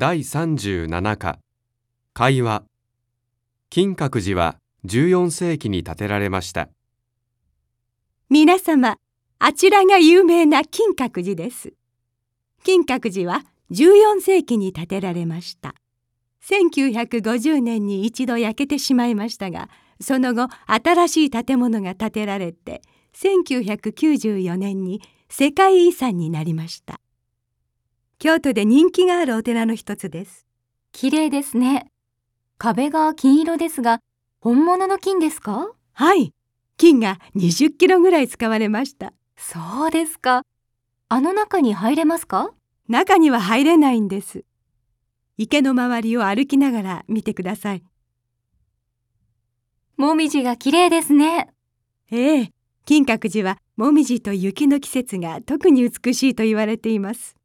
第37課会話金閣寺は14世紀に建てられました皆様、あちらが有名な金閣寺です。金閣寺は14世紀に建てられました。1950年に一度焼けてしまいましたが、その後新しい建物が建てられて、1994年に世界遺産になりました。京都で人気があるお寺の一つです。綺麗ですね。壁が金色ですが、本物の金ですか？はい、金が20キロぐらい使われました。そうですか。あの中に入れますか？中には入れないんです。池の周りを歩きながら見てください。もみじが綺麗ですね。ええ、金閣寺はもみじと雪の季節が特に美しいと言われています。